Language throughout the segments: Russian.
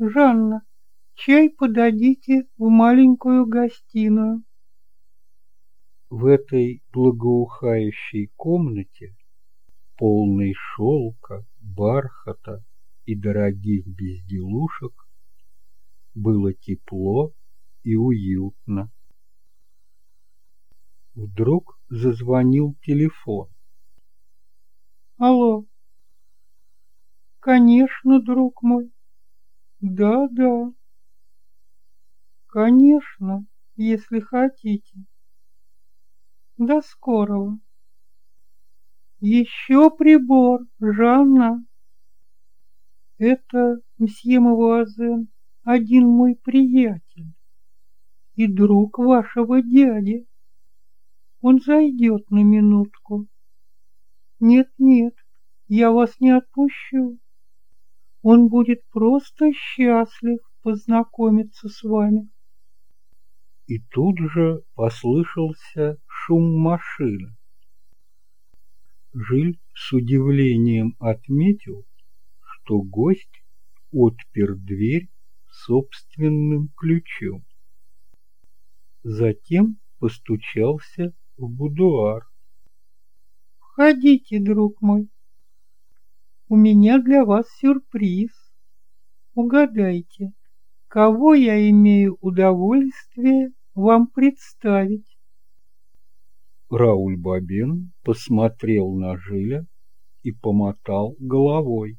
Жанна, чай подадите в маленькую гостиную. В этой благоухающей комнате, полной шелка, бархата и дорогих безделушек, было тепло и уютно. Вдруг зазвонил телефон. Алло. Конечно, друг мой. Да, да. Конечно, если хотите. До скорого. Еще прибор, Жанна. Это мсье Мавуазен, один мой приятель и друг вашего дяди. Он зайдет на минутку. Нет-нет, я вас не отпущу. Он будет просто счастлив познакомиться с вами. И тут же послышался шум машины. Жиль с удивлением отметил, что гость отпер дверь собственным ключом. Затем постучался в будуар. «Входите, друг мой. У меня для вас сюрприз. Угадайте, кого я имею удовольствие вам представить?» Рауль Бабин посмотрел на Жиля и помотал головой.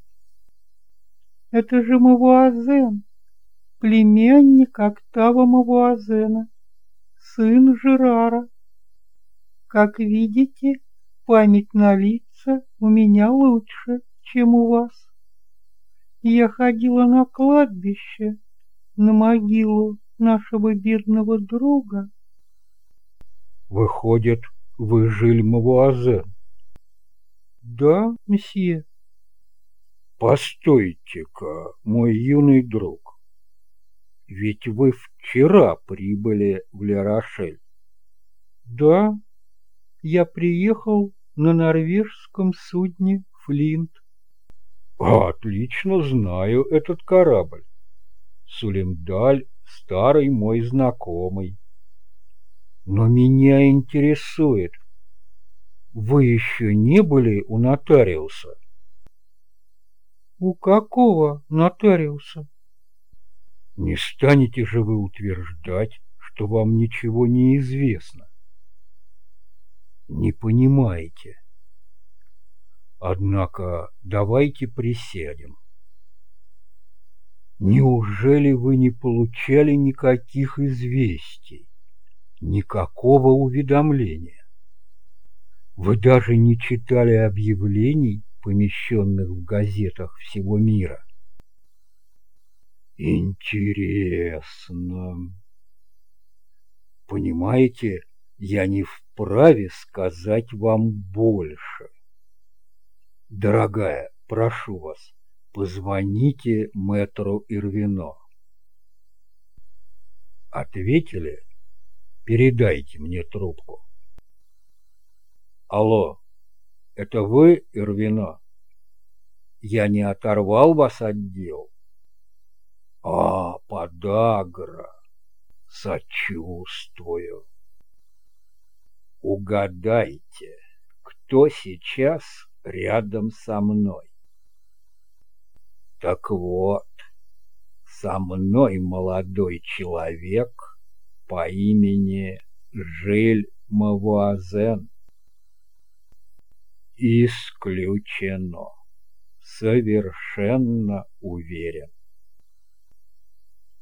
«Это же Мавуазен, племянник Октава Мавуазена, сын Жерара. Как видите, память на лица у меня лучше, чем у вас. Я ходила на кладбище, на могилу нашего бедного друга. Выходит, вы жили Мавуазен? Да, месье. Постойте-ка, мой юный друг. Ведь вы вчера прибыли в Лерошель. Да, я приехал на норвежском судне «Флинт». Отлично знаю этот корабль. Сулемдаль — старый мой знакомый. Но меня интересует, вы еще не были у нотариуса? У какого нотариуса? Не станете же вы утверждать, что вам ничего не известно? Не понимаете. Однако давайте присядем. Неужели вы не получали никаких известий? никакого уведомления. Вы даже не читали объявлений, помещенных в газетах всего мира. Интересно. Понимаете, я не вправе сказать вам больше. Дорогая, прошу вас, позвоните мэтру Ирвино. Ответили Передайте мне трубку. Алло, это вы, Ирвино? Я не оторвал вас от дел? А, подагра. Сочувствую. Угадайте, кто сейчас рядом со мной? Так вот, со мной молодой человек — по имени Жиль Мавуазен. Исключено. Совершенно уверен.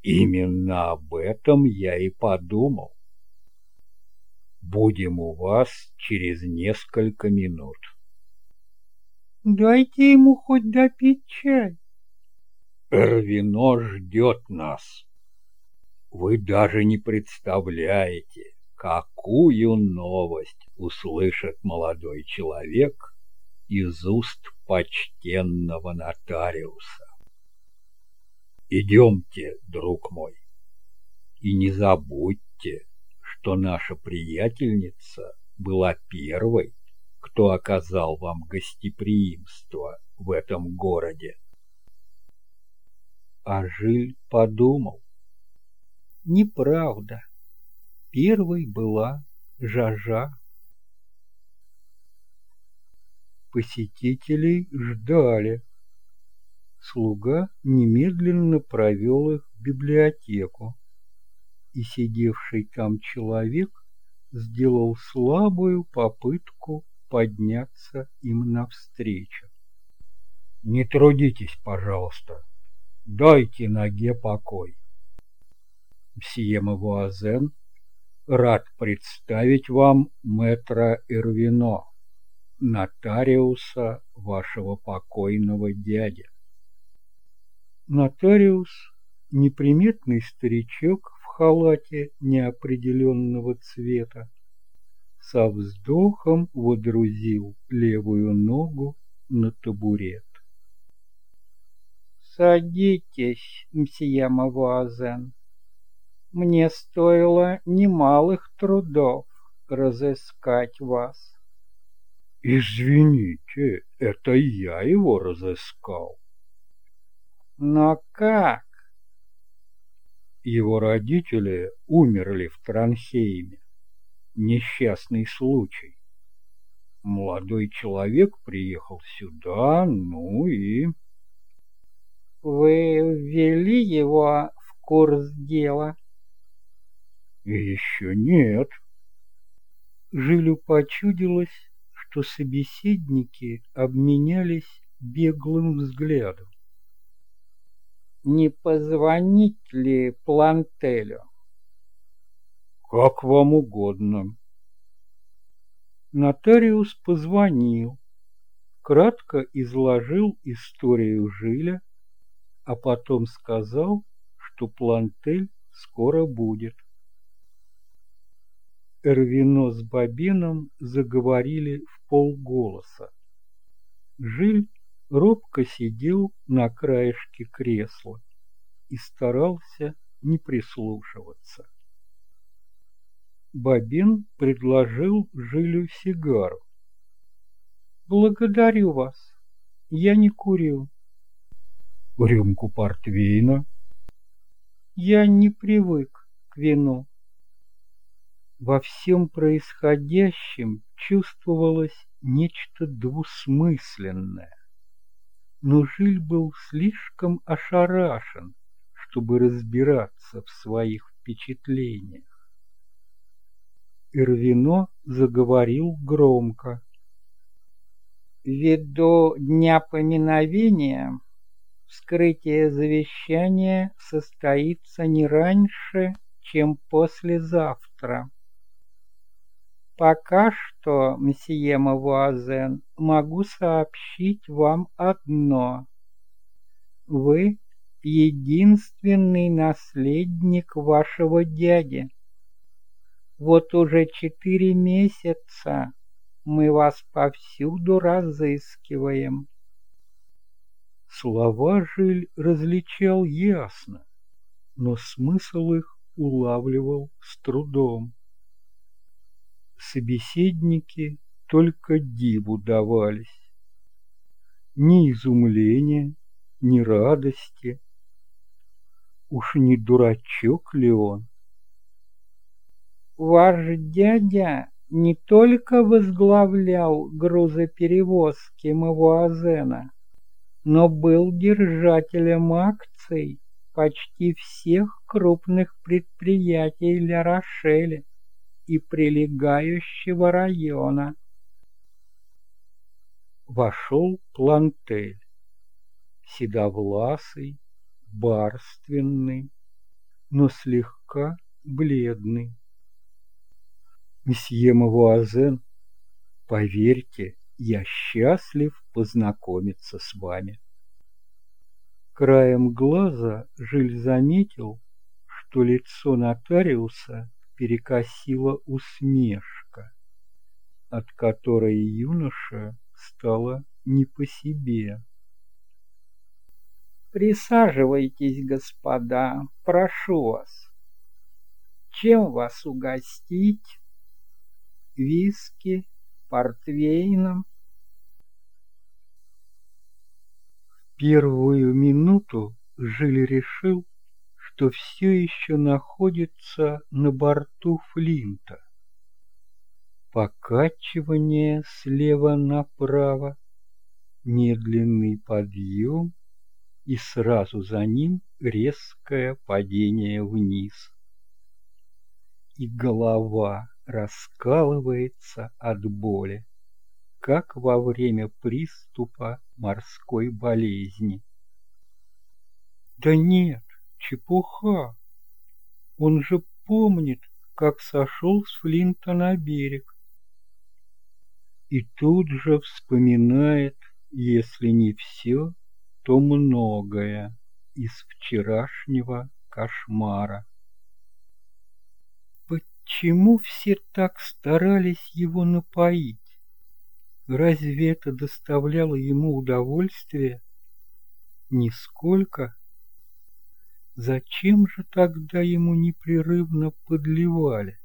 Именно об этом я и подумал. Будем у вас через несколько минут. Дайте ему хоть допить чай. Эрвино ждет нас. Вы даже не представляете, какую новость услышит молодой человек из уст почтенного нотариуса. Идемте, друг мой, и не забудьте, что наша приятельница была первой, кто оказал вам гостеприимство в этом городе. А Жиль подумал. Неправда. Первой была Жажа. Посетителей ждали. Слуга немедленно провел их в библиотеку, и сидевший там человек сделал слабую попытку подняться им навстречу. «Не трудитесь, пожалуйста, дайте ноге покой». Мсье Мавуазен рад представить вам мэтра Эрвино, нотариуса вашего покойного дяди. Нотариус, неприметный старичок в халате неопределенного цвета, со вздохом водрузил левую ногу на табурет. «Садитесь, мсье Мавуазен. Мне стоило немалых трудов разыскать вас». «Извините, это я его разыскал». Но как? Его родители умерли в Транхейме. Несчастный случай. Молодой человек приехал сюда, ну и... Вы ввели его в курс дела? Еще нет. Жилю почудилось, что собеседники обменялись беглым взглядом не позвонить ли Плантелю? Как вам угодно. Нотариус позвонил, кратко изложил историю Жиля, а потом сказал, что Плантель скоро будет. Эрвино с Бабином заговорили в полголоса. Жиль робко сидел на краешке кресла и старался не прислушиваться. Бабин предложил Жилю сигару. «Благодарю вас. Я не курю». «Рюмку портвейна?» «Я не привык к вину». Во всем происходящем чувствовалось нечто двусмысленное но Жиль был слишком ошарашен, чтобы разбираться в своих впечатлениях. Ирвино заговорил громко. Ввиду дня поминовения вскрытие завещания состоится не раньше, чем послезавтра. Пока что, мсье Мавуазен, могу сообщить вам одно. Вы единственный наследник вашего дяди. Вот уже четыре месяца мы вас повсюду разыскиваем. Слова Жиль различал ясно, но смысл их улавливал с трудом собеседники только диву давались. Ни изумления, ни радости. Уж не дурачок ли он? Ваш дядя не только возглавлял грузоперевозки Мавуазена, но был держателем акций почти всех крупных предприятий Ля Рошеля и прилегающего района. Вошел Плантель, седовласый, барственный, но слегка бледный. Месье Мавуазен, поверьте, я счастлив познакомиться с вами. Краем глаза Жиль заметил, что лицо нотариуса перекосила усмешка, от которой юноша стало не по себе. Присаживайтесь, господа, прошу вас. Чем вас угостить? Виски, портвейном? В первую минуту Жиль решил, что все еще находится на борту Флинта. Покачивание слева направо, медленный подъем и сразу за ним резкое падение вниз. И голова раскалывается от боли, как во время приступа морской болезни. Да нет, чепуха. Он же помнит, как сошел с Флинта на берег. И тут же вспоминает, если не все, то многое из вчерашнего кошмара. Почему все так старались его напоить? Разве это доставляло ему удовольствие? Нисколько. Зачем же тогда ему непрерывно подливали?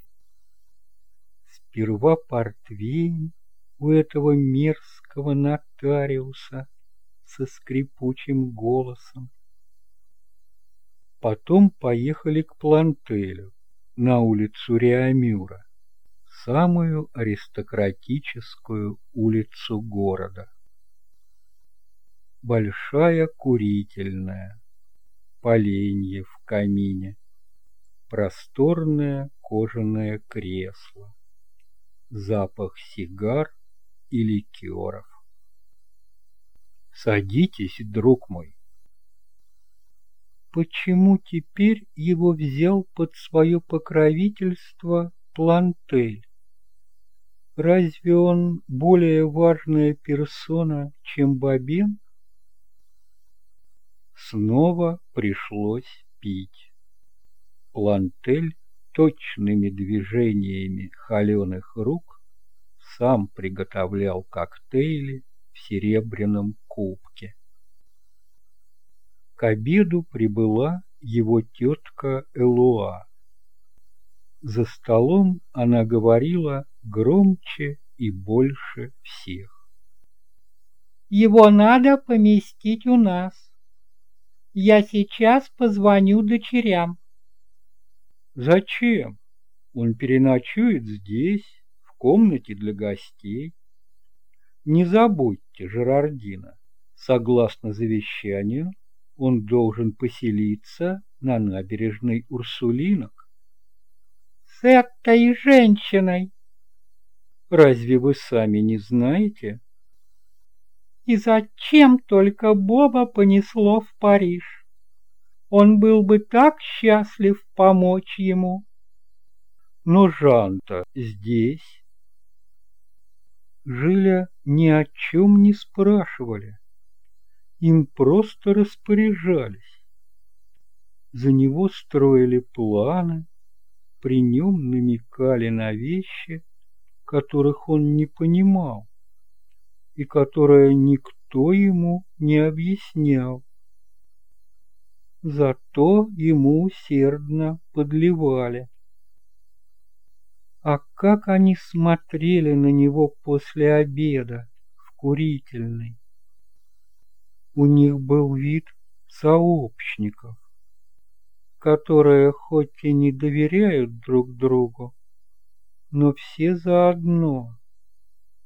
Сперва портвейн у этого мерзкого нотариуса со скрипучим голосом. Потом поехали к Плантелю на улицу Реамюра самую аристократическую улицу города. Большая курительная, поленье в камине, просторное кожаное кресло, запах сигар и ликеров. Садитесь, друг мой. Почему теперь его взял под свое покровительство Плантель? Разве он более важная персона, чем Бабин? Снова пришлось пить. Плантель точными движениями холеных рук сам приготовлял коктейли в серебряном кубке. К обеду прибыла его тетка Элуа. За столом она говорила громче и больше всех. Его надо поместить у нас. Я сейчас позвоню дочерям. Зачем? Он переночует здесь, в комнате для гостей. Не забудьте, Жерардина, согласно завещанию, он должен поселиться на набережной Урсулинок с этой женщиной. Разве вы сами не знаете? И зачем только Боба понесло в Париж? Он был бы так счастлив помочь ему. Но Жанта здесь. Жиля ни о чем не спрашивали. Им просто распоряжались. За него строили планы, при нем намекали на вещи, которых он не понимал и которые никто ему не объяснял. Зато ему усердно подливали. А как они смотрели на него после обеда в курительной. У них был вид сообщников которые хоть и не доверяют друг другу, но все заодно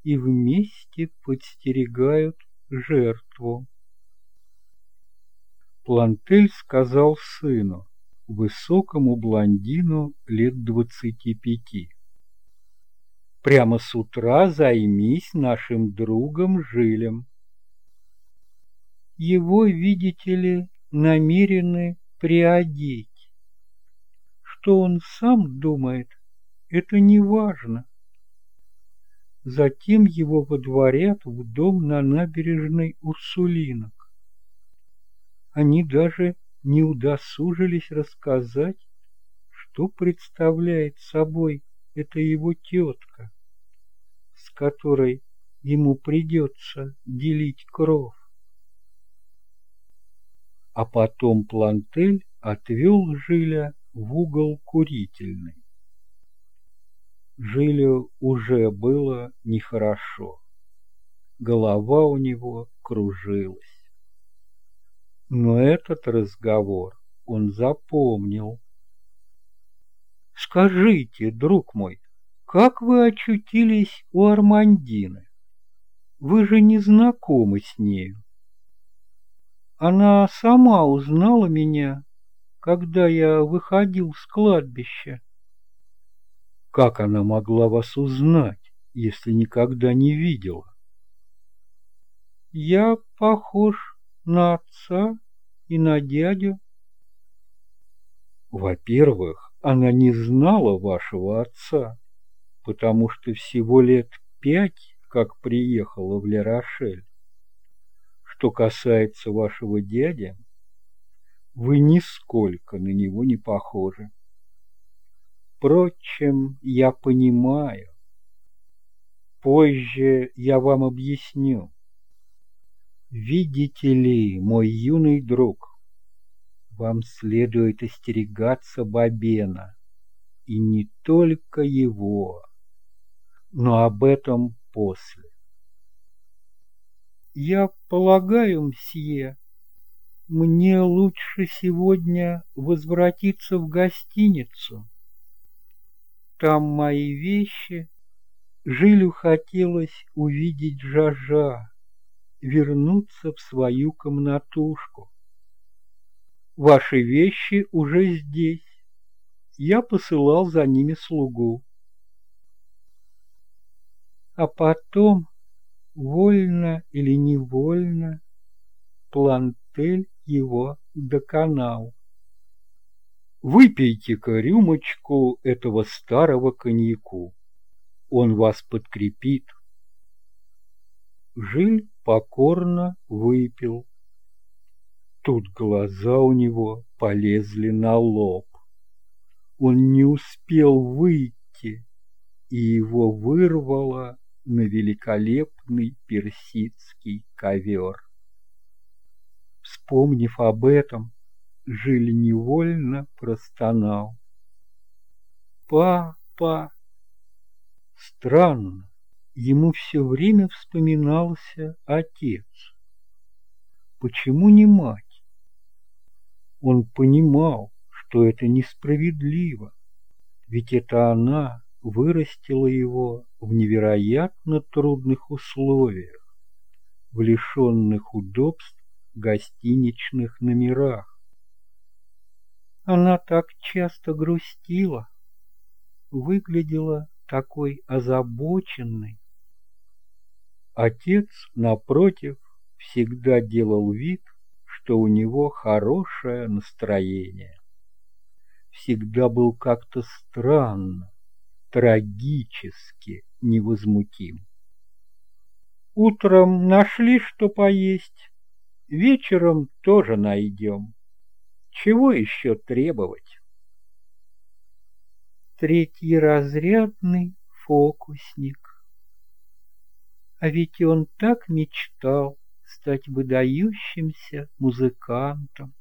и вместе подстерегают жертву. Плантель сказал сыну, высокому блондину лет двадцати пяти. Прямо с утра займись нашим другом Жилем. Его, видите ли, намерены приодеть. Что он сам думает, это не важно. Затем его водворят в дом на набережной Урсулинок. Они даже не удосужились рассказать, что представляет собой эта его тетка, с которой ему придется делить кровь а потом Плантель отвел Жиля в угол курительный. Жилю уже было нехорошо. Голова у него кружилась. Но этот разговор он запомнил. «Скажите, друг мой, как вы очутились у Армандины? Вы же не знакомы с нею». Она сама узнала меня, когда я выходил с кладбища. Как она могла вас узнать, если никогда не видела? Я похож на отца и на дядю. Во-первых, она не знала вашего отца, потому что всего лет пять, как приехала в Лерошель. Что касается вашего дяди, вы нисколько на него не похожи. Впрочем, я понимаю. Позже я вам объясню. Видите ли, мой юный друг, вам следует остерегаться Бабена, и не только его, но об этом после. Я полагаю, мсье, мне лучше сегодня возвратиться в гостиницу. Там мои вещи. Жилю хотелось увидеть Жажа, вернуться в свою комнатушку. Ваши вещи уже здесь. Я посылал за ними слугу. А потом, вольно или невольно, Плантель его доконал. Выпейте-ка рюмочку этого старого коньяку. Он вас подкрепит. Жиль покорно выпил. Тут глаза у него полезли на лоб. Он не успел выйти, и его вырвало на великолепный персидский ковер. Вспомнив об этом, Жиль невольно простонал. «Папа!» Странно, ему все время вспоминался отец. Почему не мать? Он понимал, что это несправедливо, ведь это она вырастила его в невероятно трудных условиях, в лишенных удобств гостиничных номерах. Она так часто грустила, выглядела такой озабоченной. Отец, напротив, всегда делал вид, что у него хорошее настроение. Всегда был как-то странно, трагически невозмутим. Утром нашли, что поесть, вечером тоже найдем. Чего еще требовать? Третий разрядный фокусник. А ведь он так мечтал стать выдающимся музыкантом.